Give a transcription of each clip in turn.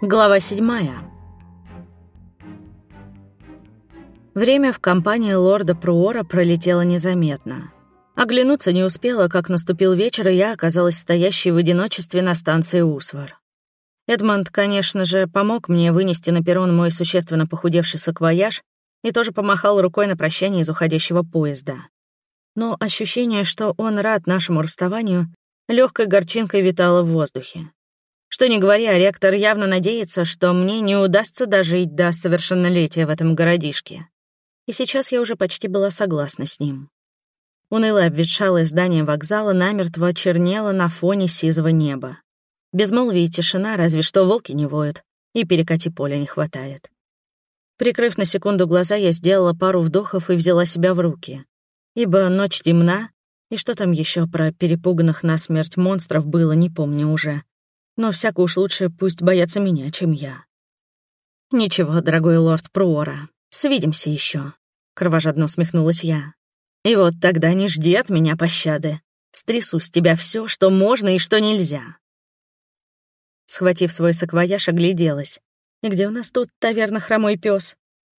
Глава седьмая. Время в компании лорда Пруора пролетело незаметно. Оглянуться не успела, как наступил вечер, и я оказалась стоящей в одиночестве на станции Усвар. Эдмонд, конечно же, помог мне вынести на перрон мой существенно похудевший саквояж и тоже помахал рукой на прощание из уходящего поезда. Но ощущение, что он рад нашему расставанию, легкой горчинкой витало в воздухе. Что ни говори, а ректор явно надеется, что мне не удастся дожить до совершеннолетия в этом городишке. И сейчас я уже почти была согласна с ним. Унылое обветшалое здание вокзала намертво чернело на фоне сизого неба. Безмолвие и тишина, разве что волки не воют, и перекати поля не хватает. Прикрыв на секунду глаза, я сделала пару вдохов и взяла себя в руки. Ибо ночь темна, и что там еще про перепуганных насмерть монстров было, не помню уже но всяко уж лучше пусть боятся меня, чем я. «Ничего, дорогой лорд Пруора, свидимся еще, кровожадно усмехнулась я. «И вот тогда не жди от меня пощады. Стрясу с тебя все, что можно и что нельзя». Схватив свой саквояж, огляделась. «И где у нас тут таверна хромой пес?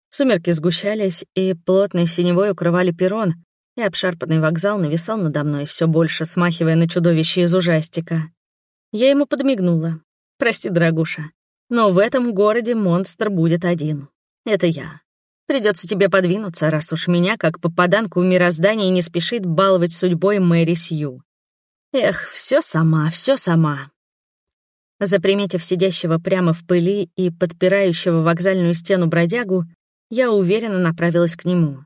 Сумерки сгущались, и плотной синевой укрывали перрон, и обшарпанный вокзал нависал надо мной, все больше смахивая на чудовище из ужастика. Я ему подмигнула. «Прости, дорогуша, но в этом городе монстр будет один. Это я. Придется тебе подвинуться, раз уж меня, как попаданку в не спешит баловать судьбой Мэри Сью. Эх, все сама, все сама». Заприметив сидящего прямо в пыли и подпирающего вокзальную стену бродягу, я уверенно направилась к нему.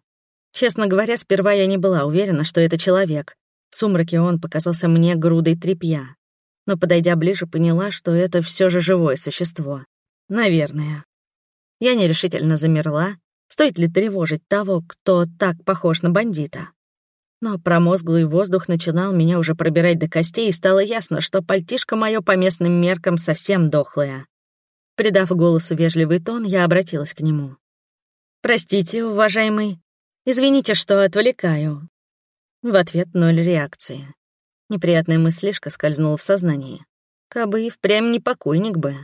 Честно говоря, сперва я не была уверена, что это человек. В сумраке он показался мне грудой тряпья но, подойдя ближе, поняла, что это все же живое существо. Наверное. Я нерешительно замерла. Стоит ли тревожить того, кто так похож на бандита? Но промозглый воздух начинал меня уже пробирать до костей, и стало ясно, что пальтишко мое по местным меркам совсем дохлое. Придав голосу вежливый тон, я обратилась к нему. «Простите, уважаемый. Извините, что отвлекаю». В ответ ноль реакции. Неприятная мыслишка скользнула в сознание. Кабы и впрямь не покойник бы.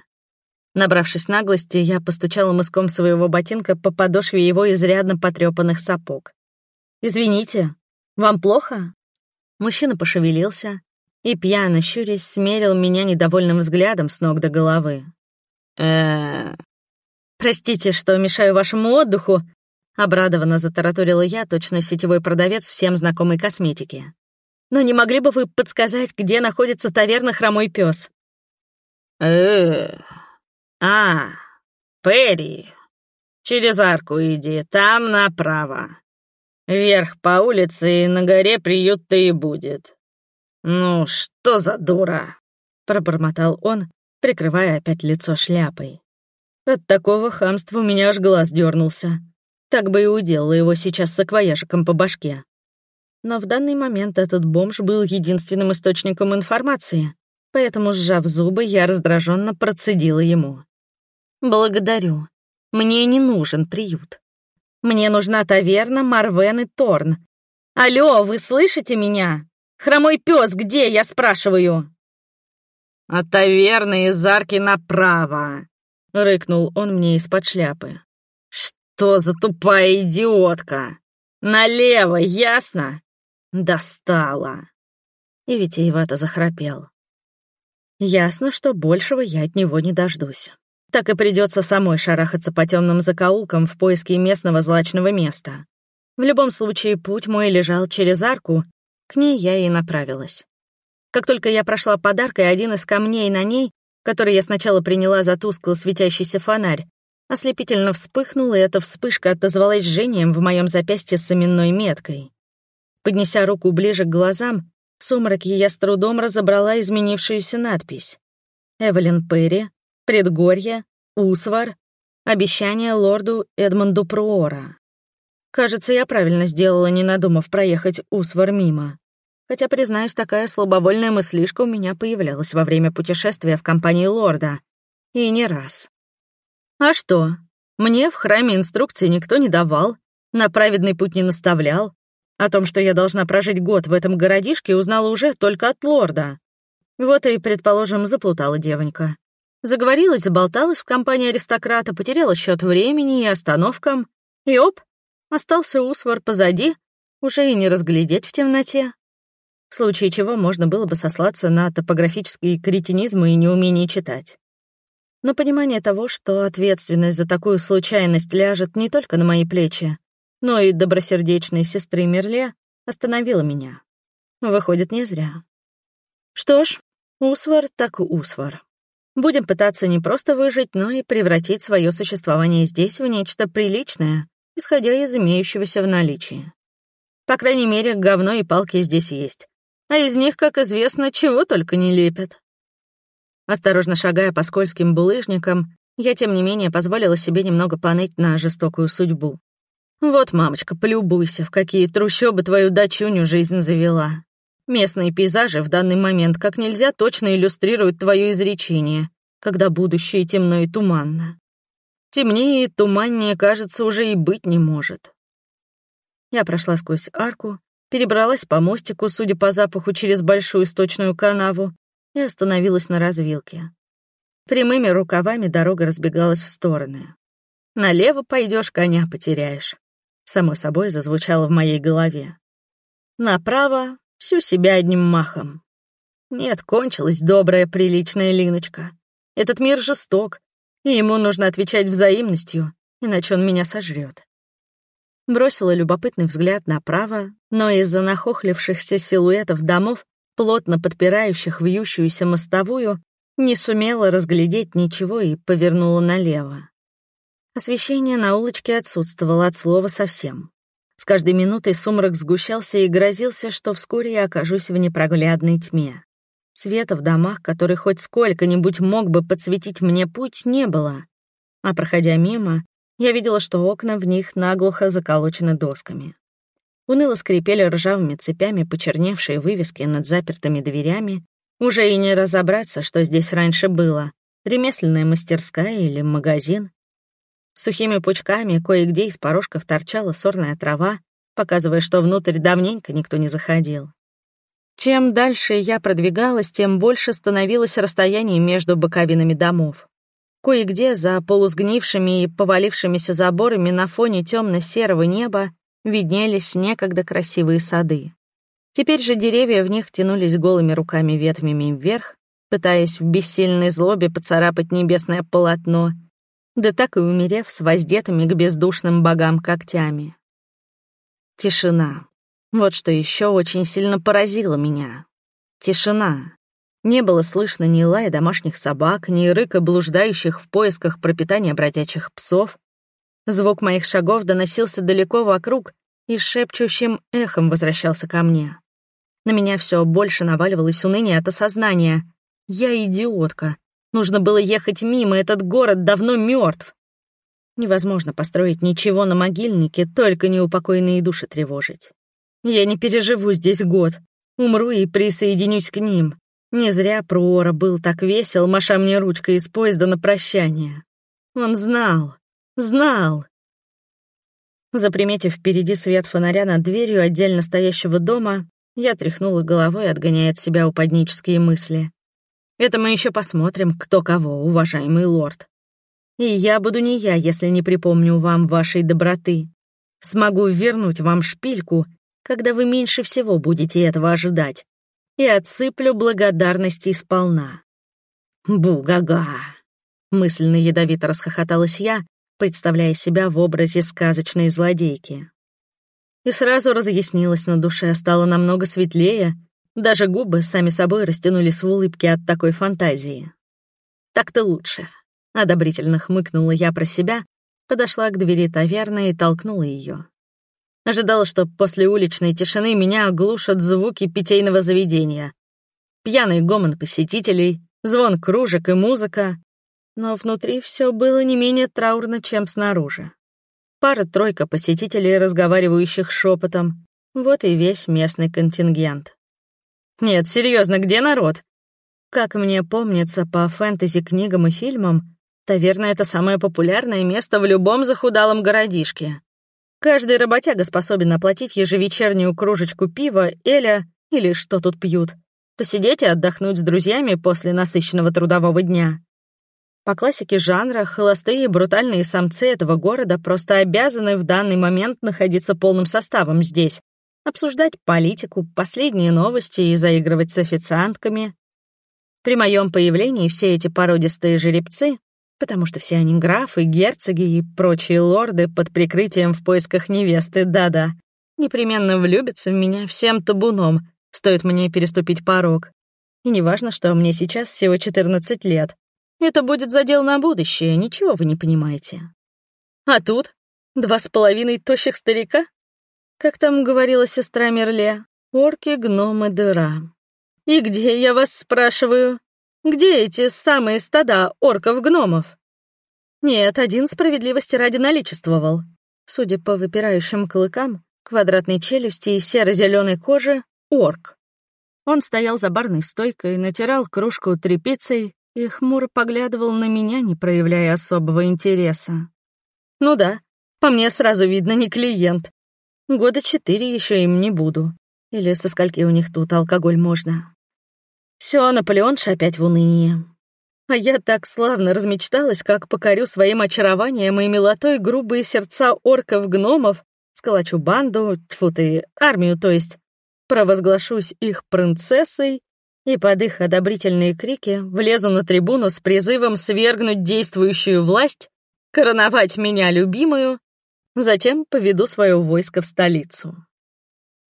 Набравшись наглости, я постучала мыском своего ботинка по подошве его изрядно потрёпанных сапог. «Извините, вам плохо?» Мужчина пошевелился и, пьяно щурясь, смерил меня недовольным взглядом с ног до головы. э «Простите, что мешаю вашему отдыху», — обрадованно затараторила я, точно сетевой продавец всем знакомой косметики. Но не могли бы вы подсказать, где находится таверна «Хромой пес? э А, Перри. Через арку иди, там направо. Вверх по улице и на горе приют-то и будет. Ну, что за дура?» Пробормотал он, прикрывая опять лицо шляпой. От такого хамства у меня аж глаз дернулся. Так бы и уделала его сейчас саквояжиком по башке. Но в данный момент этот бомж был единственным источником информации, поэтому, сжав зубы, я раздраженно процедила ему. «Благодарю. Мне не нужен приют. Мне нужна таверна Марвен и Торн. Алло, вы слышите меня? Хромой пес, где, я спрашиваю?» «От «А таверны из арки направо», — рыкнул он мне из-под шляпы. «Что за тупая идиотка? Налево, ясно? Достала. И витиевато захрапел. Ясно, что большего я от него не дождусь. Так и придется самой шарахаться по темным закоулкам в поиске местного злачного места. В любом случае, путь мой лежал через арку, к ней я и направилась. Как только я прошла подаркой, один из камней на ней, который я сначала приняла за тускло светящийся фонарь, ослепительно вспыхнул, и эта вспышка отозвалась жжением в моем запястье с именной меткой. Поднеся руку ближе к глазам, в сумраке я с трудом разобрала изменившуюся надпись. Эвелин Перри, Предгорье, Усвар, обещание лорду Эдмонду Пруора. Кажется, я правильно сделала, не надумав проехать Усвар мимо. Хотя, признаюсь, такая слабовольная мыслишка у меня появлялась во время путешествия в компании лорда. И не раз. А что? Мне в храме инструкции никто не давал, на праведный путь не наставлял, о том, что я должна прожить год в этом городишке, узнала уже только от лорда. Вот и, предположим, заплутала девонька. Заговорилась, заболталась в компании аристократа, потеряла счет времени и остановкам. И оп, остался Усвар позади, уже и не разглядеть в темноте. В случае чего можно было бы сослаться на топографический кретинизм и неумение читать. Но понимание того, что ответственность за такую случайность ляжет не только на мои плечи, но и добросердечной сестры Мерле, остановило меня. Выходит, не зря. Что ж, Усвар так Усвар. Будем пытаться не просто выжить, но и превратить свое существование здесь в нечто приличное, исходя из имеющегося в наличии. По крайней мере, говно и палки здесь есть. А из них, как известно, чего только не лепят. Осторожно шагая по скользким булыжникам, я, тем не менее, позволила себе немного поныть на жестокую судьбу. Вот, мамочка, полюбуйся, в какие трущобы твою дочуню жизнь завела. Местные пейзажи в данный момент как нельзя точно иллюстрируют твое изречение, когда будущее темно и туманно. Темнее и туманнее, кажется, уже и быть не может. Я прошла сквозь арку, перебралась по мостику, судя по запаху, через большую сточную канаву и остановилась на развилке. Прямыми рукавами дорога разбегалась в стороны. «Налево пойдешь, коня потеряешь», — само собой зазвучало в моей голове. «Направо всю себя одним махом. Нет, кончилась добрая, приличная Линочка. Этот мир жесток, и ему нужно отвечать взаимностью, иначе он меня сожрет. Бросила любопытный взгляд направо, но из-за нахохлившихся силуэтов домов, плотно подпирающих вьющуюся мостовую, не сумела разглядеть ничего и повернула налево. Освещение на улочке отсутствовало от слова совсем. С каждой минутой сумрак сгущался и грозился, что вскоре я окажусь в непроглядной тьме. Света в домах, который хоть сколько-нибудь мог бы подсветить мне путь, не было. А проходя мимо, я видела, что окна в них наглухо заколочены досками. Уныло скрипели ржавыми цепями почерневшие вывески над запертыми дверями. Уже и не разобраться, что здесь раньше было — ремесленная мастерская или магазин. Сухими пучками кое-где из порожков торчала сорная трава, показывая, что внутрь давненько никто не заходил. Чем дальше я продвигалась, тем больше становилось расстояние между боковинами домов. Кое-где за полусгнившими и повалившимися заборами на фоне темно-серого неба виднелись некогда красивые сады. Теперь же деревья в них тянулись голыми руками ветвями вверх, пытаясь в бессильной злобе поцарапать небесное полотно — да так и умерев с воздетыми к бездушным богам когтями. Тишина. Вот что еще очень сильно поразило меня. Тишина. Не было слышно ни лая домашних собак, ни рыка блуждающих в поисках пропитания бродячих псов. Звук моих шагов доносился далеко вокруг и шепчущим эхом возвращался ко мне. На меня все больше наваливалось уныние от осознания. Я идиотка, Нужно было ехать мимо, этот город давно мертв. Невозможно построить ничего на могильнике, только неупокоенные души тревожить. Я не переживу здесь год. Умру и присоединюсь к ним. Не зря Пруора был так весел, маша мне ручкой из поезда на прощание. Он знал, знал. Заприметив впереди свет фонаря над дверью отдельно стоящего дома, я тряхнула головой, отгоняя от себя упаднические мысли. Это мы еще посмотрим, кто кого, уважаемый лорд. И я буду не я, если не припомню вам вашей доброты. Смогу вернуть вам шпильку, когда вы меньше всего будете этого ожидать, и отсыплю благодарности сполна. Бу-га-га! Мысленно ядовито расхохоталась я, представляя себя в образе сказочной злодейки. И сразу разъяснилось на душе, стало намного светлее, даже губы сами собой растянулись в улыбке от такой фантазии. «Так-то лучше», — одобрительно хмыкнула я про себя, подошла к двери таверны и толкнула ее. Ожидала, что после уличной тишины меня оглушат звуки питейного заведения. Пьяный гомон посетителей, звон кружек и музыка. Но внутри все было не менее траурно, чем снаружи. Пара-тройка посетителей, разговаривающих шепотом. Вот и весь местный контингент. Нет, серьезно, где народ? Как мне помнится по фэнтези-книгам и фильмам, таверна — это самое популярное место в любом захудалом городишке. Каждый работяга способен оплатить ежевечернюю кружечку пива, эля или что тут пьют, Посидеть и отдохнуть с друзьями после насыщенного трудового дня. По классике жанра, холостые и брутальные самцы этого города просто обязаны в данный момент находиться полным составом здесь, обсуждать политику, последние новости и заигрывать с официантками. При моем появлении все эти породистые жеребцы, потому что все они графы, герцоги и прочие лорды под прикрытием в поисках невесты, да-да, непременно влюбятся в меня всем табуном, стоит мне переступить порог. И неважно, что мне сейчас всего 14 лет. Это будет задел на будущее, ничего вы не понимаете. А тут два с половиной тощих старика? Как там говорила сестра Мерле, орки, гномы, дыра. И где, я вас спрашиваю? Где эти самые стада орков-гномов? Нет, один справедливости ради наличествовал. Судя по выпирающим клыкам, квадратной челюсти и серо-зеленой кожи, орк. Он стоял за барной стойкой, натирал кружку тряпицей и хмуро поглядывал на меня, не проявляя особого интереса. Ну да, по мне сразу видно не клиент. Года четыре еще им не буду. Или со скольки у них тут алкоголь можно. Все, Наполеонша опять в унынии. А я так славно размечталась, как покорю своим очарованием и милотой грубые сердца орков-гномов, сколочу банду, тьфу ты, армию, то есть, провозглашусь их принцессой и под их одобрительные крики влезу на трибуну с призывом свергнуть действующую власть, короновать меня любимую, затем поведу свое войско в столицу.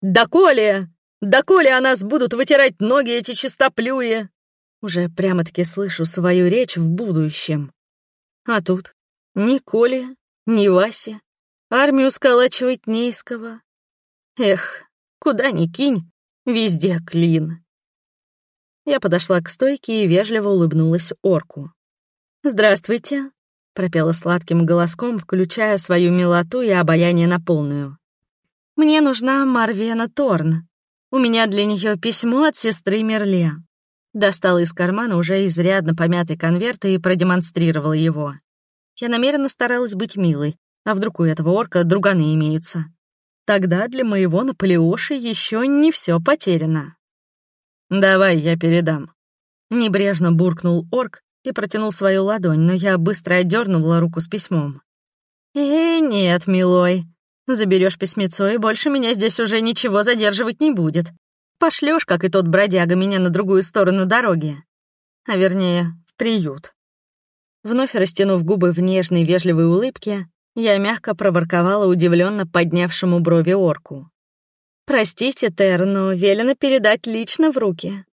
«Доколе! Доколе о нас будут вытирать ноги эти чистоплюи!» Уже прямо-таки слышу свою речь в будущем. А тут ни Коли, ни Васи, армию сколачивать не из кого. Эх, куда ни кинь, везде клин. Я подошла к стойке и вежливо улыбнулась орку. «Здравствуйте», — пропела сладким голоском, включая свою милоту и обаяние на полную. «Мне нужна Марвена Торн. У меня для нее письмо от сестры Мерле». Достала из кармана уже изрядно помятый конверт и продемонстрировала его. Я намеренно старалась быть милой, а вдруг у этого орка друганы имеются. Тогда для моего Наполеоши еще не все потеряно. «Давай, я передам». Небрежно буркнул орк и протянул свою ладонь, но я быстро отдернула руку с письмом. «Э, нет, милой. Заберешь письмецо, и больше меня здесь уже ничего задерживать не будет. Пошлешь, как и тот бродяга, меня на другую сторону дороги. А вернее, в приют». Вновь растянув губы в нежной, вежливой улыбке, я мягко проворковала удивленно поднявшему брови орку. «Простите, Тер, но велено передать лично в руки».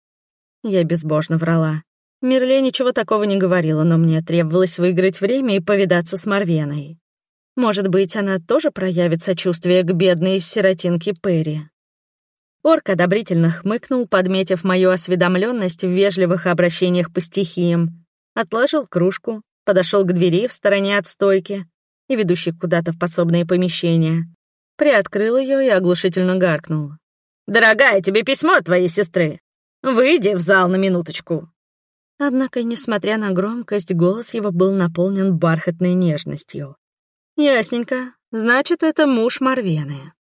Я безбожно врала. Мерле ничего такого не говорила, но мне требовалось выиграть время и повидаться с Марвеной. Может быть, она тоже проявит сочувствие к бедной сиротинке Перри. Орк одобрительно хмыкнул, подметив мою осведомленность в вежливых обращениях по стихиям, отложил кружку, подошел к двери в стороне от стойки и ведущей куда-то в подсобное помещение, приоткрыл ее и оглушительно гаркнул. «Дорогая, тебе письмо от твоей сестры. Выйди в зал на минуточку». Однако, несмотря на громкость, голос его был наполнен бархатной нежностью. «Ясненько. Значит, это муж Марвены».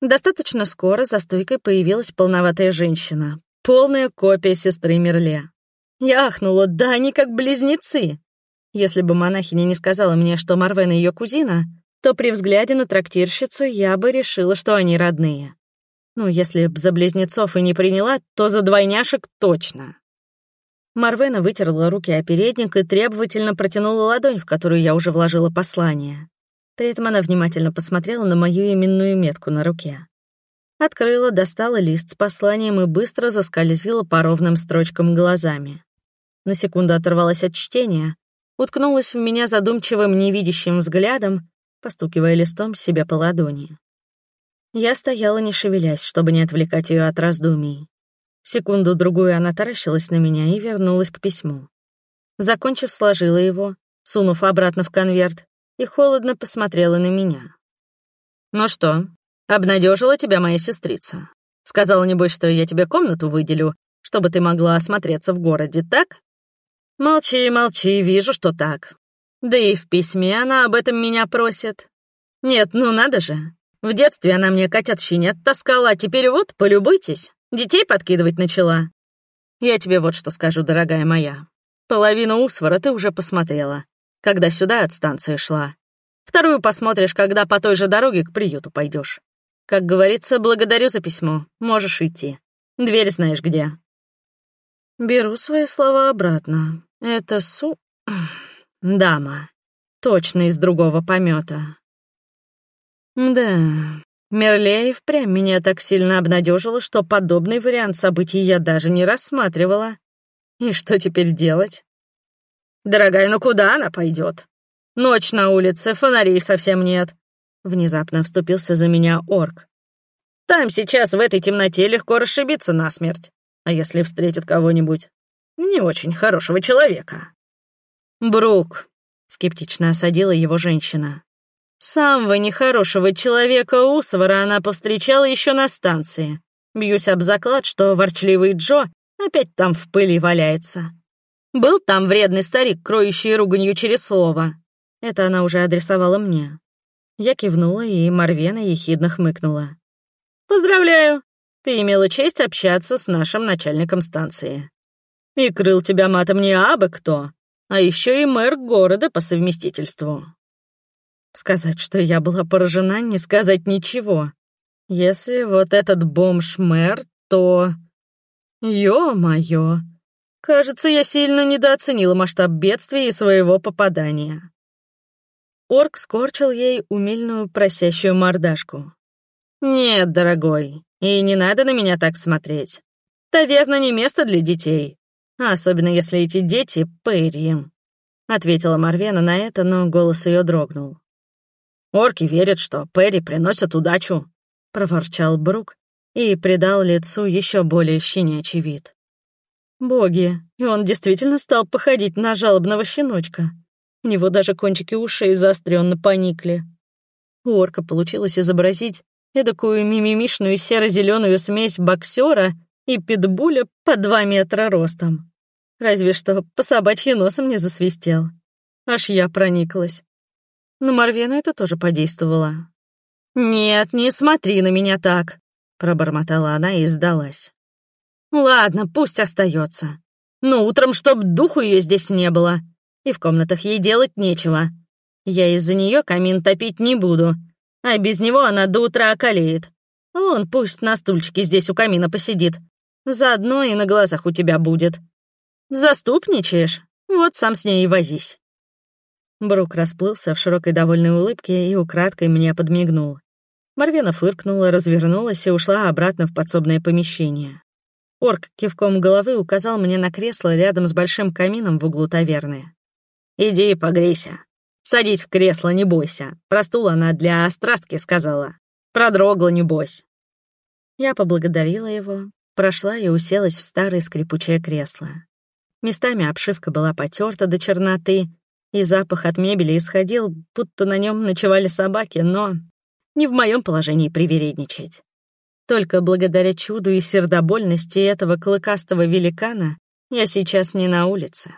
Достаточно скоро за стойкой появилась полноватая женщина, полная копия сестры Мерле. Я ахнула, да они как близнецы. Если бы монахиня не сказала мне, что Марвена ее кузина, то при взгляде на трактирщицу я бы решила, что они родные. Ну, если б за близнецов и не приняла, то за двойняшек точно. Марвена вытерла руки о передник и требовательно протянула ладонь, в которую я уже вложила послание. При этом она внимательно посмотрела на мою именную метку на руке. Открыла, достала лист с посланием и быстро заскользила по ровным строчкам глазами. На секунду оторвалась от чтения, уткнулась в меня задумчивым невидящим взглядом постукивая листом себе по ладони. Я стояла, не шевелясь, чтобы не отвлекать ее от раздумий. Секунду-другую она таращилась на меня и вернулась к письму. Закончив, сложила его, сунув обратно в конверт, и холодно посмотрела на меня. «Ну что, обнадежила тебя моя сестрица? Сказала, небось, что я тебе комнату выделю, чтобы ты могла осмотреться в городе, так?» «Молчи, молчи, вижу, что так. Да и в письме она об этом меня просит. Нет, ну надо же. В детстве она мне котят-щенят таскала, а теперь вот, полюбуйтесь. Детей подкидывать начала? Я тебе вот что скажу, дорогая моя. Половину Усвара ты уже посмотрела, когда сюда от станции шла. Вторую посмотришь, когда по той же дороге к приюту пойдешь. Как говорится, благодарю за письмо. Можешь идти. Дверь знаешь где. Беру свои слова обратно. Это су... Дама. Точно из другого помета. Да, Мерлеев впрямь меня так сильно обнадежила, что подобный вариант событий я даже не рассматривала. И что теперь делать? Дорогая, ну куда она пойдет? Ночь на улице, фонарей совсем нет. Внезапно вступился за меня орк. Там сейчас в этой темноте легко расшибиться насмерть. А если встретит кого-нибудь? Не очень хорошего человека. Брук, скептично осадила его женщина. Самого нехорошего человека Усвара она повстречала еще на станции. Бьюсь об заклад, что ворчливый Джо опять там в пыли валяется. Был там вредный старик, кроющий руганью через слово. Это она уже адресовала мне. Я кивнула, и Марвена ехидно хмыкнула. «Поздравляю, ты имела честь общаться с нашим начальником станции. И крыл тебя матом не абы кто, а еще и мэр города по совместительству. Сказать, что я была поражена, не сказать ничего. Если вот этот бомж-мэр, то... Ё-моё! Кажется, я сильно недооценила масштаб бедствия и своего попадания. Орк скорчил ей умильную просящую мордашку. «Нет, дорогой, и не надо на меня так смотреть. Таверна не место для детей. Особенно если эти дети — Перри», — ответила Марвена на это, но голос ее дрогнул. «Орки верят, что Перри приносят удачу», — проворчал Брук и придал лицу еще более щенячий вид. Боги, и он действительно стал походить на жалобного щеночка. У него даже кончики ушей заостренно поникли. У орка получилось изобразить эдакую мимимишную серо зеленую смесь боксера и питбуля по два метра ростом. Разве что по собачьи носом не засвистел. Аж я прониклась. На Марвену это тоже подействовало. «Нет, не смотри на меня так», — пробормотала она и сдалась. «Ладно, пусть остается. Но утром чтоб духу ее здесь не было, и в комнатах ей делать нечего. Я из-за нее камин топить не буду, а без него она до утра околеет. Он пусть на стульчике здесь у камина посидит. Заодно и на глазах у тебя будет. Заступничаешь? Вот сам с ней и возись». Брук расплылся в широкой довольной улыбке и украдкой мне подмигнул. Марвена фыркнула, развернулась и ушла обратно в подсобное помещение. Орк кивком головы указал мне на кресло рядом с большим камином в углу таверны. «Иди и погрейся. Садись в кресло, не бойся. Про стул она для острастки сказала. Продрогла, небось». Я поблагодарила его, прошла и уселась в старое скрипучее кресло. Местами обшивка была потерта до черноты, и запах от мебели исходил, будто на нем ночевали собаки, но не в моем положении привередничать. Только благодаря чуду и сердобольности этого клыкастого великана я сейчас не на улице.